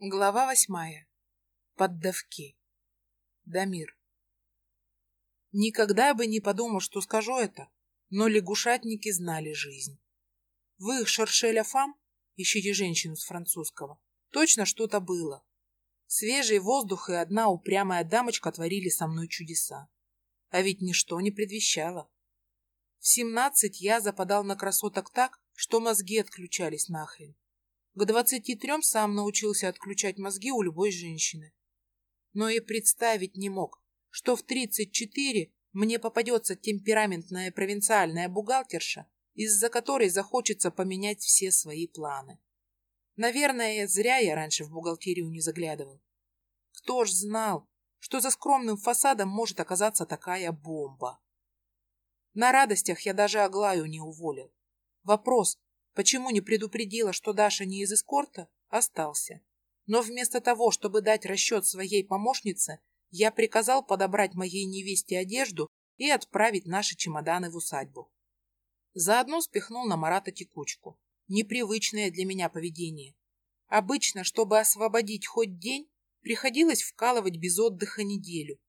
Глава восьмая. Поддавки. Дамир. Никогда бы не подумал, что скажу это, но лягушатники знали жизнь. В их шершеля фам, ищите женщину с французского, точно что-то было. Свежий воздух и одна упрямая дамочка творили со мной чудеса. А ведь ничто не предвещало. В семнадцать я западал на красоток так, что мозги отключались нахрен. К двадцати трем сам научился отключать мозги у любой женщины. Но и представить не мог, что в тридцать четыре мне попадется темпераментная провинциальная бухгалтерша, из-за которой захочется поменять все свои планы. Наверное, зря я раньше в бухгалтерию не заглядывал. Кто ж знал, что за скромным фасадом может оказаться такая бомба? На радостях я даже Аглаю не уволил. Вопрос, Почему не предупредила, что Даша не из эскорта, остался. Но вместо того, чтобы дать расчет своей помощнице, я приказал подобрать моей невесте одежду и отправить наши чемоданы в усадьбу. Заодно спихнул на Марата текучку. Непривычное для меня поведение. Обычно, чтобы освободить хоть день, приходилось вкалывать без отдыха неделю.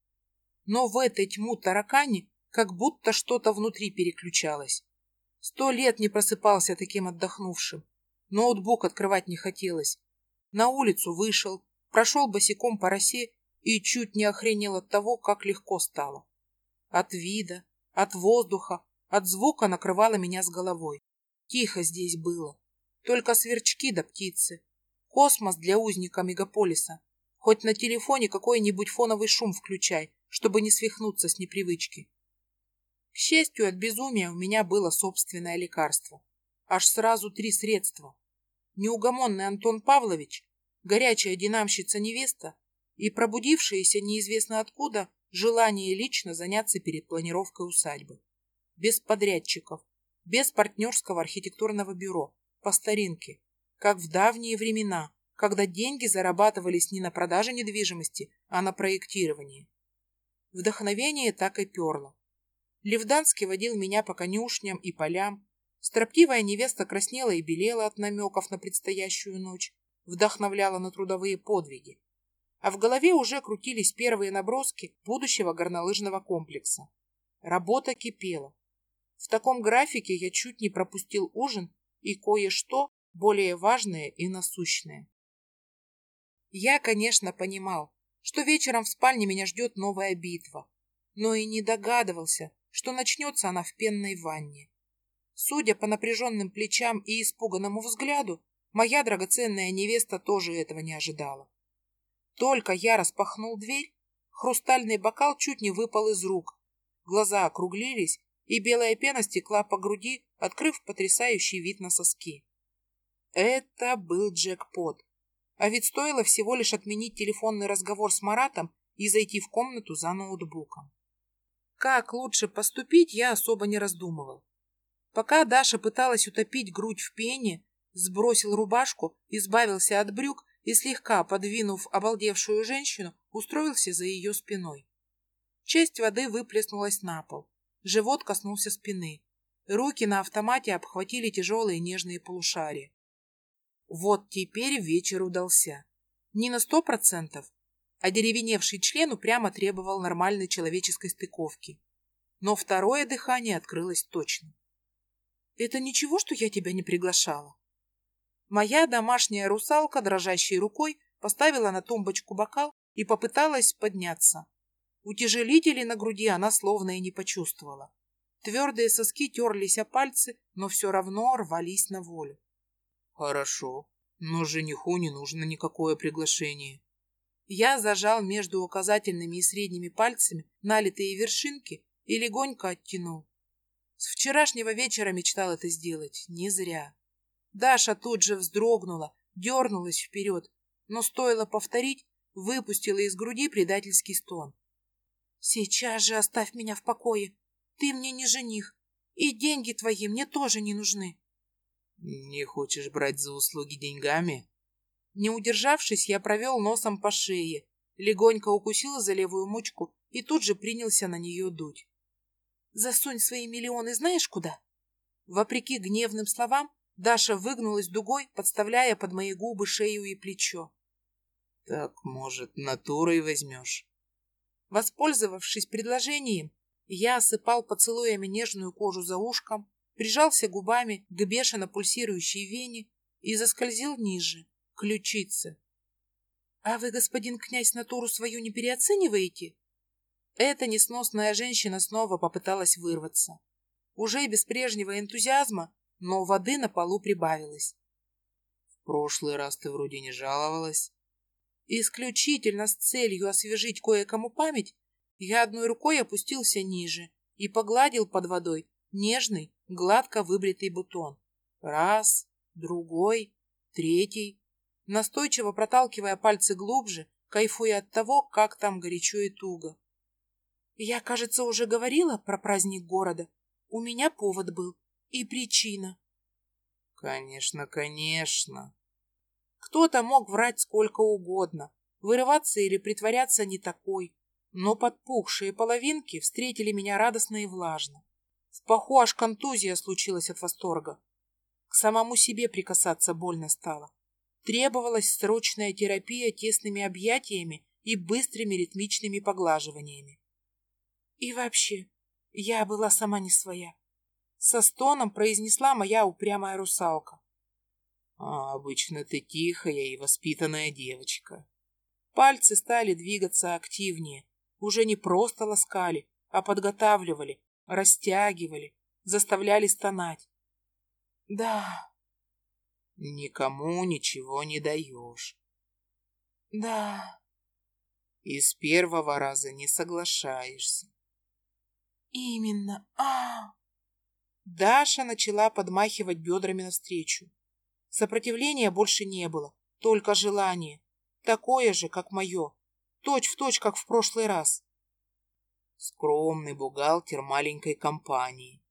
Но в этой тьму таракани как будто что-то внутри переключалось. Сто лет не просыпался таким отдохнувшим. Ноутбук открывать не хотелось. На улицу вышел, прошел босиком по росе и чуть не охренел от того, как легко стало. От вида, от воздуха, от звука накрывало меня с головой. Тихо здесь было. Только сверчки да птицы. Космос для узника мегаполиса. Хоть на телефоне какой-нибудь фоновый шум включай, чтобы не свихнуться с непривычки. Счастью, от безумия у меня было собственное лекарство. Аж сразу три средства. Неугомонный Антон Павлович, горячая динамщица-невеста и пробудившееся неизвестно откуда желание лично заняться перед планировкой усадьбы. Без подрядчиков, без партнерского архитектурного бюро, по старинке, как в давние времена, когда деньги зарабатывались не на продаже недвижимости, а на проектировании. Вдохновение так и перло. Левданский водил меня по конюшням и полям. Строптивая невеста краснела и белела от намеков на предстоящую ночь, вдохновляла на трудовые подвиги. А в голове уже крутились первые наброски будущего горнолыжного комплекса. Работа кипела. В таком графике я чуть не пропустил ужин и кое-что более важное и насущное. Я, конечно, понимал, что вечером в спальне меня ждет новая битва, но и не догадывался, что начнется она в пенной ванне. Судя по напряженным плечам и испуганному взгляду, моя драгоценная невеста тоже этого не ожидала. Только я распахнул дверь, хрустальный бокал чуть не выпал из рук, глаза округлились, и белая пена стекла по груди, открыв потрясающий вид на соски. Это был джекпот. А ведь стоило всего лишь отменить телефонный разговор с Маратом и зайти в комнату за ноутбуком. Как лучше поступить, я особо не раздумывал. Пока Даша пыталась утопить грудь в пене, сбросил рубашку, избавился от брюк и, слегка подвинув обалдевшую женщину, устроился за ее спиной. Часть воды выплеснулась на пол. Живот коснулся спины. Руки на автомате обхватили тяжелые нежные полушария. Вот теперь вечер удался. Не на сто процентов, а деревеневший член упрямо требовал нормальной человеческой стыковки. Но второе дыхание открылось точно. «Это ничего, что я тебя не приглашала?» Моя домашняя русалка, дрожащей рукой, поставила на тумбочку бокал и попыталась подняться. Утяжелители на груди она словно и не почувствовала. Твердые соски терлись о пальцы, но все равно рвались на волю. «Хорошо, но жениху не нужно никакое приглашение», я зажал между указательными и средними пальцами налитые вершинки и легонько оттянул. С вчерашнего вечера мечтал это сделать. Не зря. Даша тут же вздрогнула, дернулась вперед, но стоило повторить, выпустила из груди предательский стон. «Сейчас же оставь меня в покое. Ты мне не жених, и деньги твои мне тоже не нужны». «Не хочешь брать за услуги деньгами?» Не удержавшись, я провел носом по шее, легонько укусил за левую мочку и тут же принялся на нее дуть. «Засунь свои миллионы знаешь куда?» Вопреки гневным словам, Даша выгнулась дугой, подставляя под мои губы шею и плечо. Так, может, натурой возьмешь? Воспользовавшись предложением, я осыпал поцелуями нежную кожу за ушком, прижался губами к бешено пульсирующей вене и заскользил ниже, к ключице. — А вы, господин князь, натуру свою не переоцениваете? Эта несносная женщина снова попыталась вырваться. Уже без прежнего энтузиазма, но воды на полу прибавилось. — В прошлый раз ты вроде не жаловалась. Исключительно с целью освежить кое-кому память, я одной рукой опустился ниже и погладил под водой нежный, гладко выбритый бутон. Раз, другой, третий, настойчиво проталкивая пальцы глубже, кайфуя от того, как там горячо и туго. Я, кажется, уже говорила про праздник города. У меня повод был и причина. Конечно, конечно. Кто-то мог врать сколько угодно, вырываться или притворяться не такой, но подпухшие половинки встретили меня радостно и влажно. В паху аж контузия случилась от восторга. К самому себе прикасаться больно стало. Требовалась срочная терапия тесными объятиями и быстрыми ритмичными поглаживаниями. И вообще, я была сама не своя. Со стоном произнесла моя упрямая русалка. А обычно ты тихая и воспитанная девочка. Пальцы стали двигаться активнее. Уже не просто ласкали, а подготавливали, растягивали, заставляли стонать. Да. Никому ничего не даешь. Да. И с первого раза не соглашаешься. Именно. А. Даша начала подмахивать бедрами навстречу. Сопротивления больше не было, только желание. Такое же, как мое. Точь в точь, как в прошлый раз. Скромный бухгалтер маленькой компании.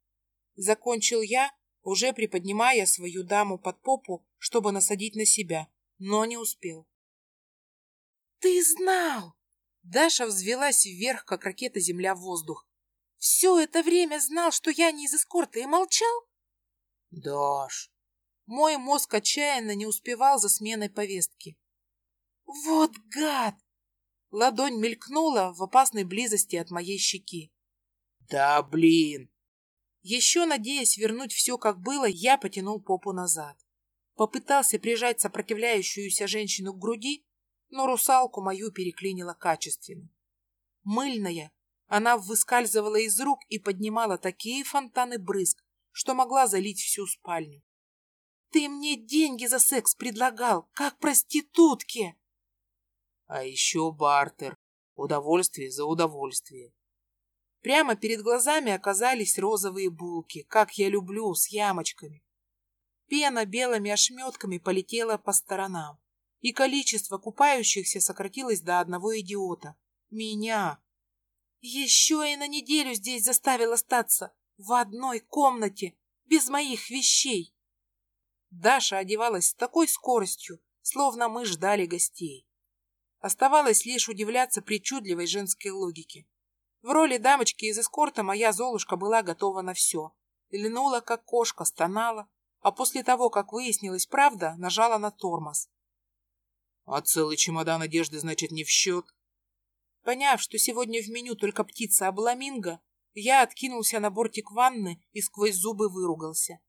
Закончил я, уже приподнимая свою даму под попу, чтобы насадить на себя, но не успел. «Ты знал!» Даша взвелась вверх, как ракета земля в воздух. «Все это время знал, что я не из эскорта и молчал?» «Даш!» Мой мозг отчаянно не успевал за сменой повестки. «Вот гад!» Ладонь мелькнула в опасной близости от моей щеки. «Да блин!» Еще надеясь вернуть все, как было, я потянул попу назад. Попытался прижать сопротивляющуюся женщину к груди, но русалку мою переклинило качественно. Мыльная, она выскальзывала из рук и поднимала такие фонтаны брызг, что могла залить всю спальню. «Ты мне деньги за секс предлагал, как проститутке!» А еще бартер. Удовольствие за удовольствие. Прямо перед глазами оказались розовые булки, как я люблю, с ямочками. Пена белыми ошметками полетела по сторонам, и количество купающихся сократилось до одного идиота. Меня. Еще и на неделю здесь заставил остаться, в одной комнате, без моих вещей. Даша одевалась с такой скоростью, словно мы ждали гостей. Оставалось лишь удивляться причудливой женской логике. В роли дамочки из эскорта моя Золушка была готова на все. Льнула, как кошка, стонала, а после того, как выяснилась правда, нажала на тормоз. А целый чемодан одежды, значит, не в счет? Поняв, что сегодня в меню только птица обламинго, я откинулся на бортик ванны и сквозь зубы выругался.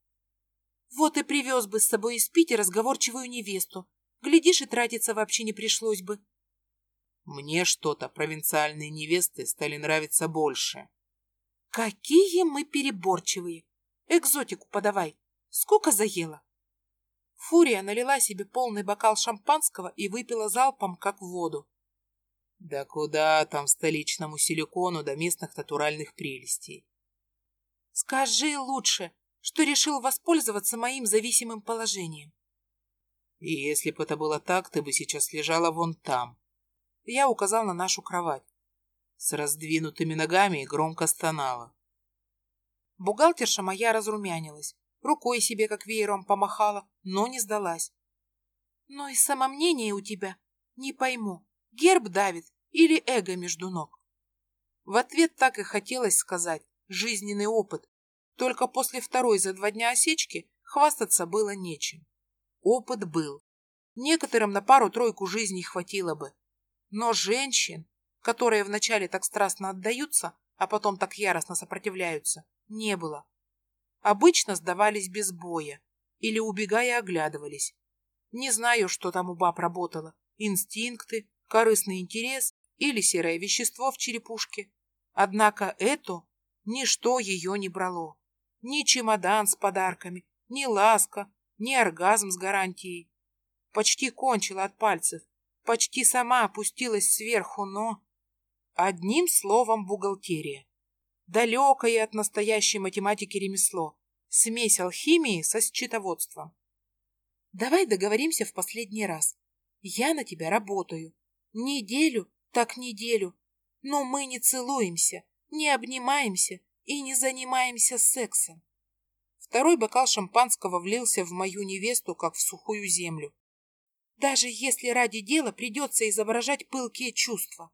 Вот и привез бы с собой из Питера разговорчивую невесту. Глядишь, и тратиться вообще не пришлось бы. Мне что-то провинциальные невесты стали нравиться больше. Какие мы переборчивые! Экзотику подавай. Сколько заела? Фурия налила себе полный бокал шампанского и выпила залпом, как воду. Да куда там столичному силикону до местных натуральных прелестей? Скажи лучше, что решил воспользоваться моим зависимым положением. И если бы это было так, ты бы сейчас лежала вон там, я указал на нашу кровать. С раздвинутыми ногами и громко стонала. Бухгалтерша моя разрумянилась, рукой себе как веером помахала, но не сдалась. Но и самомнение у тебя, не пойму, герб давит или эго между ног. В ответ так и хотелось сказать «жизненный опыт», только после второй за два дня осечки хвастаться было нечем. Опыт был. Некоторым на пару-тройку жизней хватило бы. Но женщин, которые вначале так страстно отдаются, а потом так яростно сопротивляются, не было. Обычно сдавались без боя или, убегая, оглядывались. Не знаю, что там у баб работало. Инстинкты, корыстный интерес или серое вещество в черепушке. Однако эту ничто ее не брало. Ни чемодан с подарками, ни ласка, ни оргазм с гарантией. Почти кончила от пальцев, почти сама опустилась сверху, но... Одним словом, бухгалтерия. Далекое от настоящей математики ремесло. Смесь алхимии со счетоводством. Давай договоримся в последний раз. Я на тебя работаю. Неделю, так неделю. Но мы не целуемся, не обнимаемся и не занимаемся сексом. Второй бокал шампанского влился в мою невесту, как в сухую землю. Даже если ради дела придется изображать пылкие чувства.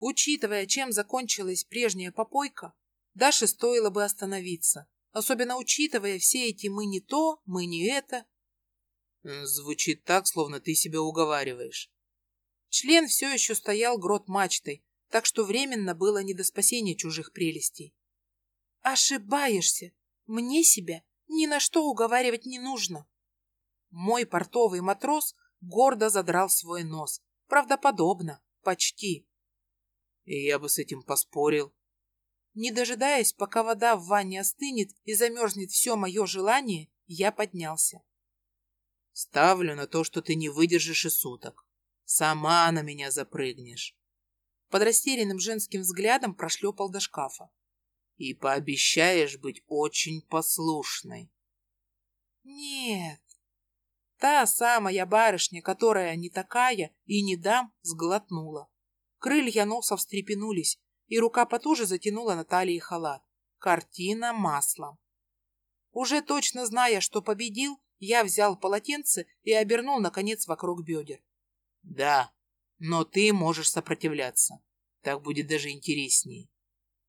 Учитывая, чем закончилась прежняя попойка, Даше стоило бы остановиться, особенно учитывая все эти «мы не то», «мы не это». Звучит так, словно ты себя уговариваешь. Член все еще стоял грот мачтой, так что временно было не до спасения чужих прелестей. Ошибаешься. Мне себя ни на что уговаривать не нужно. Мой портовый матрос гордо задрал свой нос. Правдоподобно. Почти. И я бы с этим поспорил. Не дожидаясь, пока вода в ванне остынет и замерзнет все мое желание, я поднялся. Ставлю на то, что ты не выдержишь и суток. Сама на меня запрыгнешь. Под растерянным женским взглядом прошлепал до шкафа. И пообещаешь быть очень послушной. Нет. Та самая барышня, которая не такая и не дам, сглотнула. Крылья носа встрепенулись, и рука потуже затянула на талии халат. Картина маслом. Уже точно зная, что победил, я взял полотенце и обернул, наконец, вокруг бедер. Да, но ты можешь сопротивляться. Так будет даже интереснее.